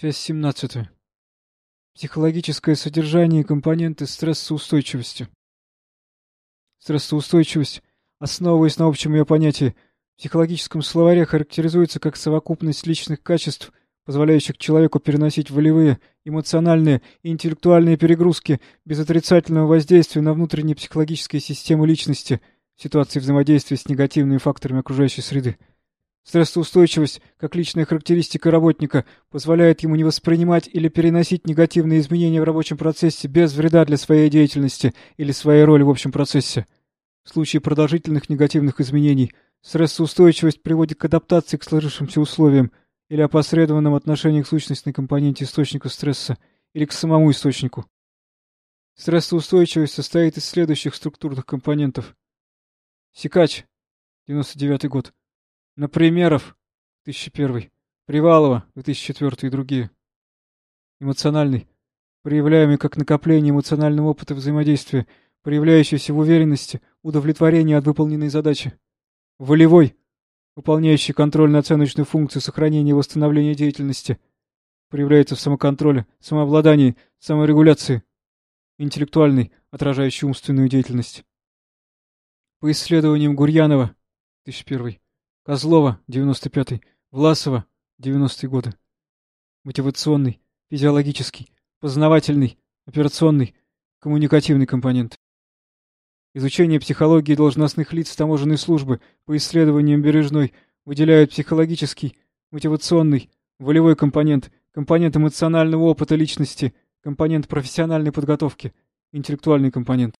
Часть 17. Психологическое содержание и компоненты стрессоустойчивости. Стрессоустойчивость, основываясь на общем ее понятии, в психологическом словаре характеризуется как совокупность личных качеств, позволяющих человеку переносить волевые, эмоциональные и интеллектуальные перегрузки без отрицательного воздействия на внутренние психологические системы личности в ситуации взаимодействия с негативными факторами окружающей среды. Стрессоустойчивость, как личная характеристика работника, позволяет ему не воспринимать или переносить негативные изменения в рабочем процессе без вреда для своей деятельности или своей роли в общем процессе. В случае продолжительных негативных изменений стрессоустойчивость приводит к адаптации к сложившимся условиям или опосредованном отношении к сущностной компоненте источника стресса или к самому источнику. Стрессоустойчивость состоит из следующих структурных компонентов. Сикач, 99 год. Напримеров, 2001. Привалова, 2004 и другие. Эмоциональный. Проявляемый как накопление эмоционального опыта взаимодействия, проявляющийся в уверенности, удовлетворении от выполненной задачи. Волевой. Выполняющий контрольно-оценочную функцию сохранения и восстановления деятельности. Проявляется в самоконтроле, самообладании, саморегуляции. Интеллектуальный, отражающий умственную деятельность. По исследованиям Гурьянова, 2001. Козлова, 95-й, Власова, 90-е годы. Мотивационный, физиологический, познавательный, операционный, коммуникативный компонент. Изучение психологии должностных лиц таможенной службы по исследованиям Бережной выделяют психологический, мотивационный, волевой компонент, компонент эмоционального опыта личности, компонент профессиональной подготовки, интеллектуальный компонент.